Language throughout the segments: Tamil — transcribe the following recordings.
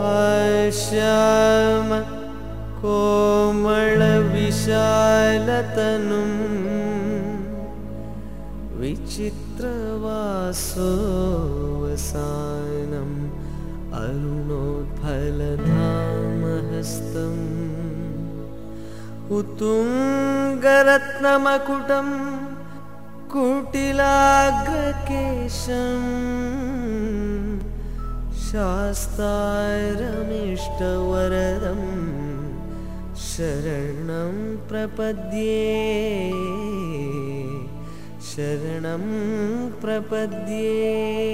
आश्याम कोमलविशालतनुम् विचित्रवासोऽवसानम् अरुणोत्फलधामहस्तम् उत्तुङ्गरत्नमकुटं कुटिलाग्रकेशम् शास्तारमिष्टवरदं शरणं प्रपद्ये। शरणं प्रपद्ये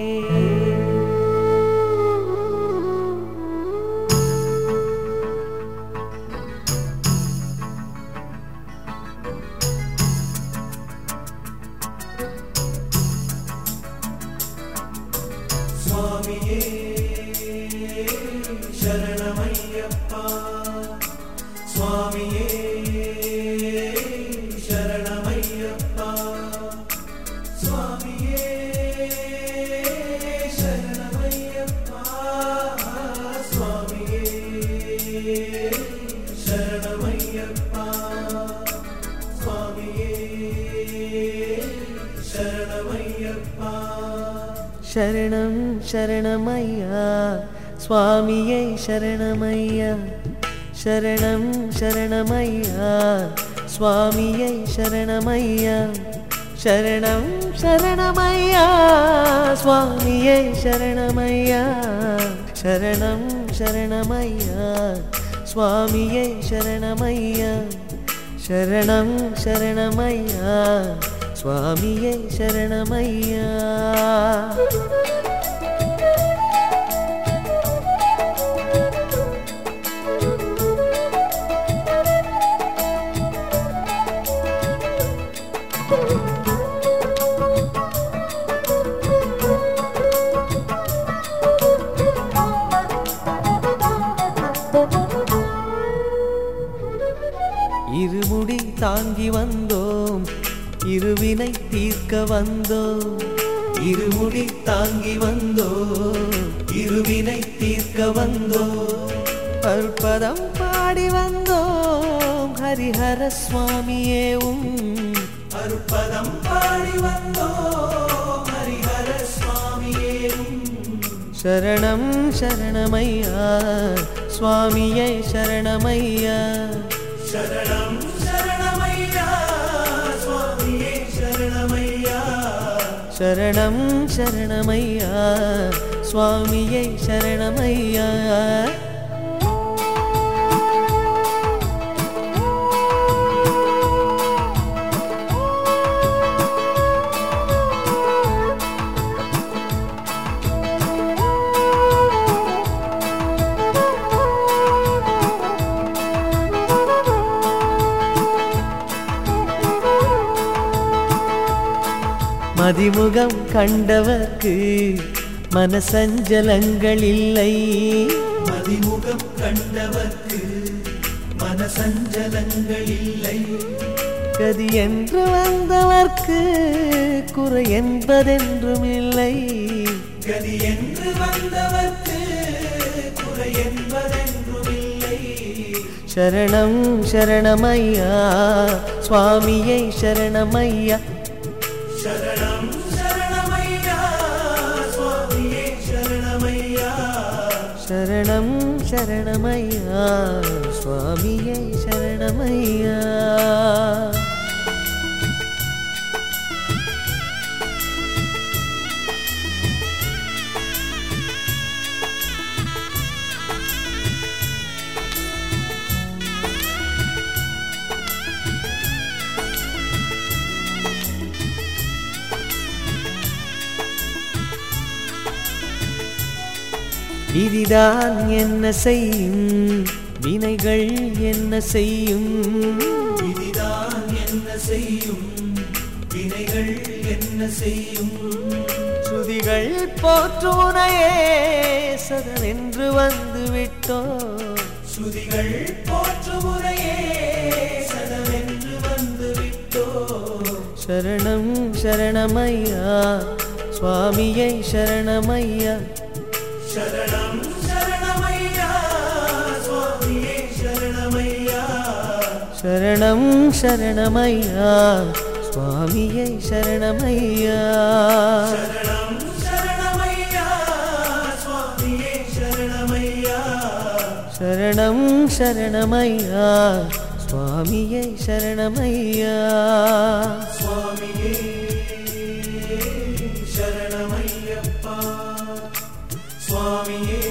சுவாமியே சரணமையப்பா சுவாமியே சரணமையப்பா சுவாமியே சரணமையப்பா சுவாமியே சரணமையப்பா शरणं शरणमय्या स्वामियै शरणमय्या சரணம் சரணமையா சுவாமியை சரணமையா சரணம் சரணமையா சுவாமியை சரணமையா சரணம் சரணமையா சுவாமியை சரணமையா சரணம் சரணமையா சுவாமியை சரணமையா இருமுடி தாங்கி வந்தோம். இருவினை தீர்க்க வந்தோம். இருமுடி தாங்கி வந்தோம். இருவினை தீர்க்க வந்தோம். அற்பதம் பாடி வந்தோம். ஹரிஹர சுவாமியேவும் அற்பதம் பாடி வந்தோம். ஹரிஹர சுவாமியேவும் சரணம் சரணமையா. சுவாமியை சரணமையா. சரணம் சரணமையா? சுவாமியே சரணமையா? சரணம் சரணமையா? சுவாமியை சரணமையா? மதிமுகம் கண்டவர்க்கு மனசஞ்சலங்கள் இல்லை மதிமுகம் கண்டவர்க்கு மனசஞ்சலங்கள் இல்லை கதி என்று வந்தவர்க்கு குறை என்பதென்றும் இல்லை கதி என்று வந்தவர்க்கு குறை என்பதென்றும் இல்லை சரணம் சரணமையா சுவாமியை சரணமையா. சரணம் சரணம் சரணமையா சுவாமியை சரணமையா. விதிதான் என்ன செய்யும்? வினைகள் என்ன செய்யும்? விதிதான் என்ன செய்யும்? வினைகள் என்ன செய்யும்? சுதிகள் போற்றுனையே சதனென்று வந்து விட்டோம் சுதிகள் போற்று முறையே சதவென்று வந்து விட்டோ? சரணம் சரணமையா சுவாமியை சரணமையா ശരണം ശരണമയ്യ സ്വാമിയെ ശരണമയ്യ ശരണം ശരണമയ്യ സ്വാമിയെ ശരണമയ്യ സ്വാമിയെ ശരണമയ്യ சுவாமியே சரணமையப்பா